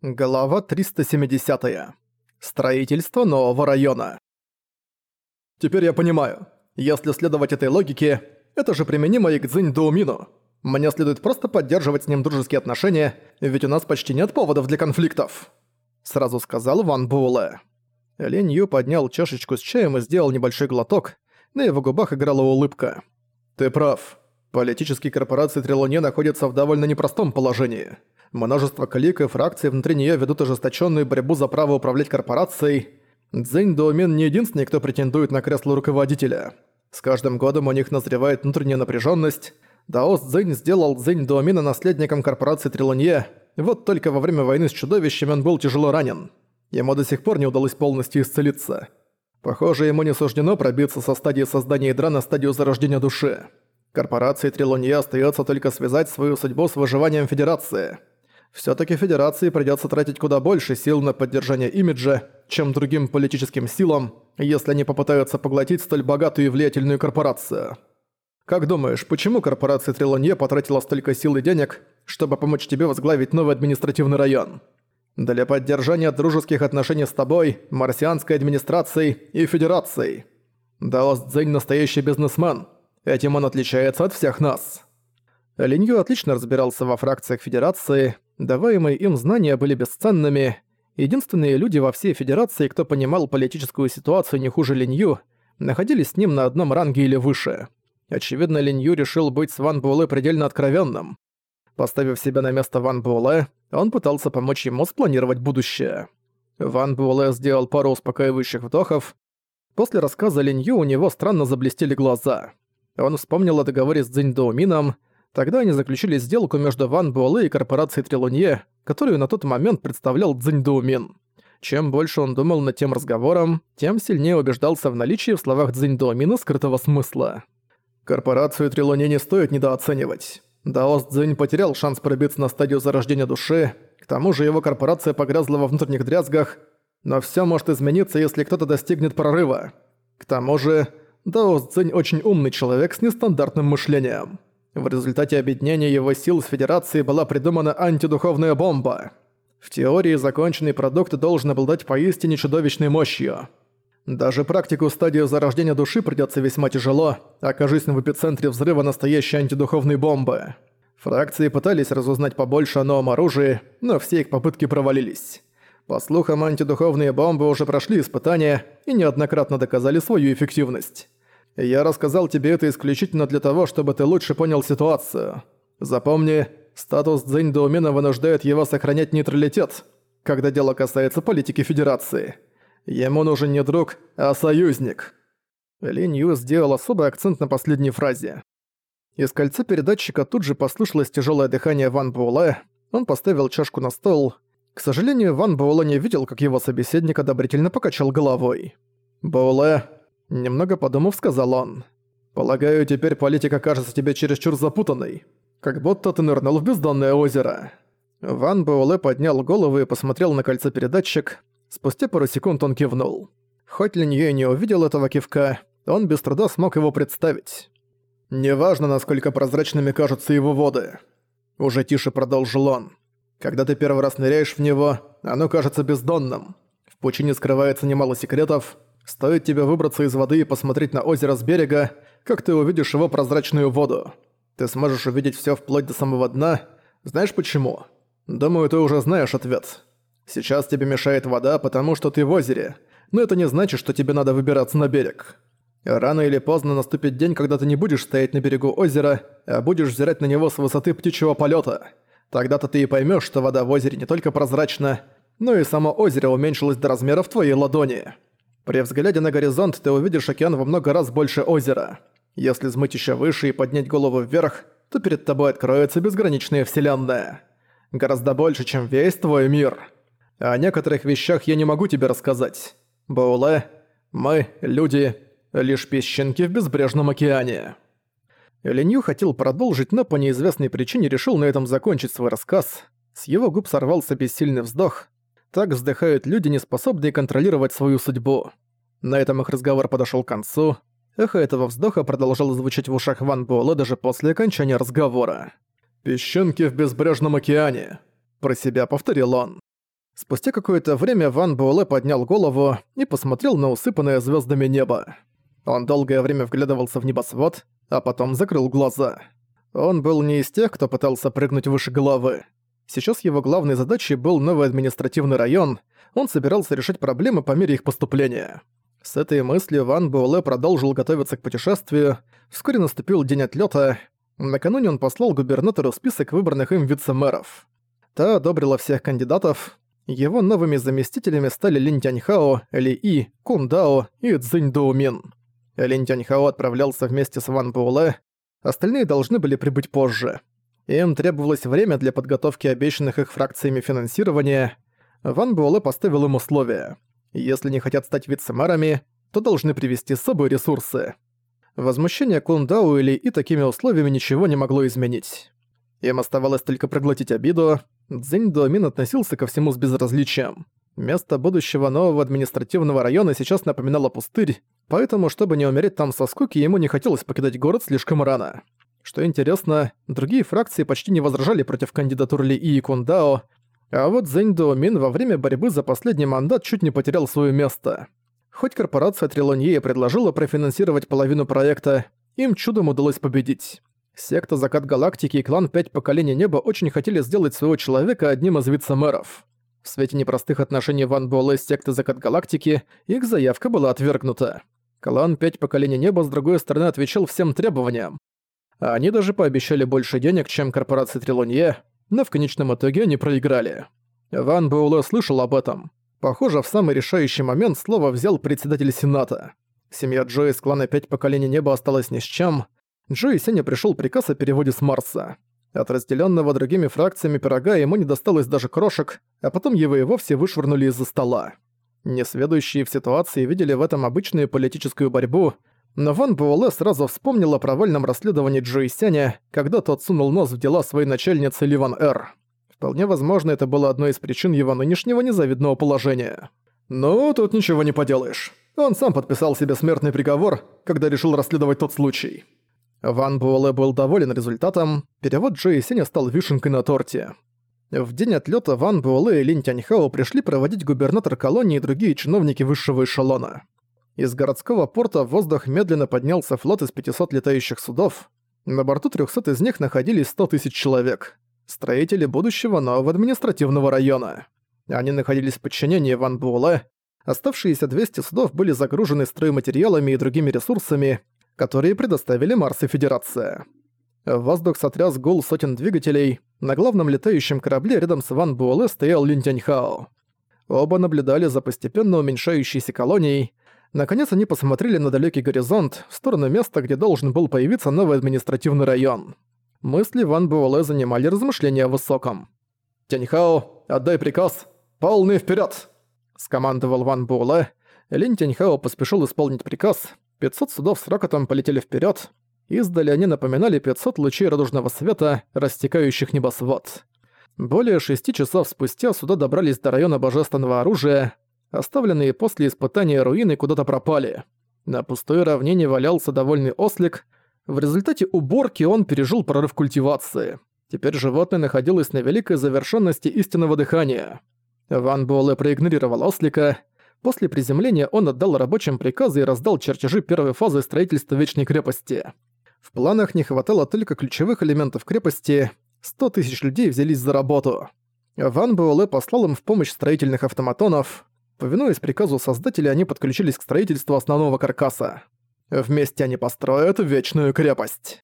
Глава 370. Строительство нового района. Теперь я понимаю. Если следовать этой логике, это же применимо и к Цзинь Доумину. Мне следует просто поддерживать с ним дружеские отношения, ведь у нас почти нет поводов для конфликтов. Сразу сказал Ван Буэлэ. Линь Ю поднял чашечку с чаем и сделал небольшой глоток. На его губах играла улыбка. Ты прав. Политические корпорации Трилоне находятся в довольно непростом положении. Множество клик и фракций внутри нее ведут ожесточенную борьбу за право управлять корпорацией. Цзэнь Доумен не единственный, кто претендует на кресло руководителя. С каждым годом у них назревает внутренняя напряженность. Даос Цзэнь сделал Цзэнь Доумена наследником корпорации Трилонье, вот только во время войны с чудовищами он был тяжело ранен. Ему до сих пор не удалось полностью исцелиться. Похоже, ему не суждено пробиться со стадии создания ядра на стадию зарождения души. Корпорации Трилонье остается только связать свою судьбу с выживанием Федерации. Всё-таки Федерации придётся тратить куда больше сил на поддержание имиджа, чем другим политическим силам, если они попытаются поглотить столь богатую и влиятельную корпорацию. Как думаешь, почему корпорация Трилонье потратила столько сил и денег, чтобы помочь тебе возглавить новый административный район? Для поддержания дружеских отношений с тобой, марсианской администрацией и Федерацией. Даос Цзэнь настоящий бизнесмен. Этим он отличается от всех нас. Линью отлично разбирался во фракциях Федерации, Даваемые им знания были бесценными. Единственные люди во всей Федерации, кто понимал политическую ситуацию не хуже Линью, находились с ним на одном ранге или выше. Очевидно, Линью решил быть с Ван Буэлэ предельно откровенным. Поставив себя на место Ван Буэлэ, он пытался помочь ему спланировать будущее. Ван Буэлэ сделал пару успокаивающих вдохов. После рассказа Линью у него странно заблестели глаза. Он вспомнил о договоре с Цзиньдоумином, Тогда они заключили сделку между Ван Буэлэ и корпорацией Трилунье, которую на тот момент представлял Цзинь Доумин. Чем больше он думал над тем разговором, тем сильнее убеждался в наличии в словах Цзинь Доумина скрытого смысла. Корпорацию Трилунье не стоит недооценивать. Даос Цзинь потерял шанс пробиться на стадию зарождения души, к тому же его корпорация погрязла во внутренних дрязгах, но всё может измениться, если кто-то достигнет прорыва. К тому же, Даос Цзинь очень умный человек с нестандартным мышлением. В результате объединения его сил с Федерацией была придумана антидуховная бомба. В теории законченный продукт должен обладать поистине чудовищной мощью. Даже практику стадию зарождения души придется весьма тяжело, окажись в эпицентре взрыва настоящей антидуховной бомбы. Фракции пытались разузнать побольше о новом оружии, но все их попытки провалились. По слухам, антидуховные бомбы уже прошли испытания и неоднократно доказали свою эффективность. Я рассказал тебе это исключительно для того, чтобы ты лучше понял ситуацию. Запомни, статус Цзэнь Доумена вынуждает его сохранять нейтралитет, когда дело касается политики Федерации. Ему нужен не друг, а союзник». Линь Ю сделал особый акцент на последней фразе. Из кольца передатчика тут же послышалось тяжелое дыхание Ван Буэлэ, он поставил чашку на стол. К сожалению, Ван Буэлэ не видел, как его собеседник одобрительно покачал головой. «Буэлэ, Немного подумав, сказал он. «Полагаю, теперь политика кажется тебе чересчур запутанной. Как будто ты нырнул в бездонное озеро». Ван Буэлэ поднял голову и посмотрел на кольцо-передатчик. Спустя пару секунд он кивнул. Хоть Линье не увидел этого кивка, он без труда смог его представить. «Неважно, насколько прозрачными кажутся его воды», — уже тише продолжил он. «Когда ты первый раз ныряешь в него, оно кажется бездонным. В пучине скрывается немало секретов, Стоит тебе выбраться из воды и посмотреть на озеро с берега, как ты увидишь его прозрачную воду. Ты сможешь увидеть всё вплоть до самого дна. Знаешь почему? Думаю, ты уже знаешь ответ. Сейчас тебе мешает вода, потому что ты в озере. Но это не значит, что тебе надо выбираться на берег. Рано или поздно наступит день, когда ты не будешь стоять на берегу озера, а будешь взирать на него с высоты птичьего полета. Тогда-то ты и поймешь, что вода в озере не только прозрачна, но и само озеро уменьшилось до размеров твоей ладони. При взгляде на горизонт ты увидишь океан во много раз больше озера. Если взмыть еще выше и поднять голову вверх, то перед тобой откроется безграничная вселенная. Гораздо больше, чем весь твой мир. О некоторых вещах я не могу тебе рассказать. Бауле, мы, люди, лишь песчинки в безбрежном океане. Ленью хотел продолжить, но по неизвестной причине решил на этом закончить свой рассказ. С его губ сорвался бессильный вздох, так вздыхают люди, не способные контролировать свою судьбу. На этом их разговор подошёл к концу. Эхо этого вздоха продолжало звучать в ушах Ван Буэлэ даже после окончания разговора. «Песчинки в безбрежном океане», — про себя повторил он. Спустя какое-то время Ван Буэлэ поднял голову и посмотрел на усыпанное звездами небо. Он долгое время вглядывался в небосвод, а потом закрыл глаза. Он был не из тех, кто пытался прыгнуть выше головы. Сейчас его главной задачей был новый административный район, он собирался решить проблемы по мере их поступления. С этой мыслью Ван Буэлэ продолжил готовиться к путешествию. Вскоре наступил день отлета. Накануне он послал губернатору список выбранных им вице-мэров. Та одобрила всех кандидатов. Его новыми заместителями стали Лин Тяньхао, Ли И, Кун Дао и Цзинь Доумин. Лин Тяньхао отправлялся вместе с Ван Буэлэ, остальные должны были прибыть позже. Им требовалось время для подготовки обещанных их фракциями финансирования. Ван Буэлэ поставил им условия. Если не хотят стать вице-мэрами, то должны привести с собой ресурсы. Возмущение Кундау или и такими условиями ничего не могло изменить. Им оставалось только проглотить обиду. Цзинь Дуомин относился ко всему с безразличием. Место будущего нового административного района сейчас напоминало пустырь, поэтому, чтобы не умереть там со скуки, ему не хотелось покидать город слишком рано. Что интересно, другие фракции почти не возражали против кандидатуры Ли И Кундао, а вот Зэнь Дуомин во время борьбы за последний мандат чуть не потерял свое место. Хоть корпорация Трилонье предложила профинансировать половину проекта, им чудом удалось победить. Секта Закат Галактики и клан Пять Поколений Неба очень хотели сделать своего человека одним из вице-мэров. В свете непростых отношений Ван Буэлэ с сектой Закат Галактики их заявка была отвергнута. Клан Пять Поколений Неба с другой стороны отвечал всем требованиям. Они даже пообещали больше денег, чем корпорация Трилонье, но в конечном итоге они проиграли. Ван Буэлэ слышал об этом. Похоже, в самый решающий момент слово взял председатель Сената. Семья Джо из клана «Пять поколений неба» осталась ни с чем. Джо и Сеня пришел приказ о переводе с Марса. От разделенного другими фракциями пирога ему не досталось даже крошек, а потом его и вовсе вышвырнули из-за стола. Несведущие в ситуации видели в этом обычную политическую борьбу, но Ван Буэлэ сразу вспомнил о провальном расследовании Джои Сяня, когда тот сунул нос в дела своей начальницы Ливан Эр. Вполне возможно, это было одной из причин его нынешнего незавидного положения. «Ну, тут ничего не поделаешь. Он сам подписал себе смертный приговор, когда решил расследовать тот случай». Ван Буэлэ был доволен результатом, перевод Джои Сеня стал вишенкой на торте. В день отлета Ван Буэлэ и Линь Тяньхао пришли проводить губернатор колонии и другие чиновники высшего эшелона. Из городского порта в воздух медленно поднялся флот из 500 летающих судов. На борту 300 из них находились 100 тысяч человек. Строители будущего нового административного района. Они находились в подчинении Ван Буэлэ. Оставшиеся 200 судов были загружены стройматериалами и другими ресурсами, которые предоставили Марс и Федерация. В воздух сотряс гул сотен двигателей. На главном летающем корабле рядом с Ван Буэлэ стоял Лин Тяньхао. Оба наблюдали за постепенно уменьшающейся колонией, Наконец они посмотрели на далекий горизонт, в сторону места, где должен был появиться новый административный район. Мысли Ван Буэлэ занимали размышления о высоком. «Тяньхао, отдай приказ! Полный вперед! скомандовал Ван Буэлэ. Лин Тяньхао поспешил исполнить приказ. 500 судов с рокотом полетели вперед. Издали они напоминали 500 лучей радужного света, растекающих небосвод. Более шести часов спустя суда добрались до района божественного оружия, Оставленные после испытания руины куда-то пропали. На пустой равнине валялся довольный ослик. В результате уборки он пережил прорыв культивации. Теперь животное находилось на великой завершенности истинного дыхания. Ван Буэлэ проигнорировал ослика. После приземления он отдал рабочим приказы и раздал чертежи первой фазы строительства Вечной крепости. В планах не хватало только ключевых элементов крепости. 100 тысяч людей взялись за работу. Ван Буэлэ послал им в помощь строительных автоматонов. Повинуясь приказу создателя, они подключились к строительству основного каркаса. Вместе они построят Вечную крепость.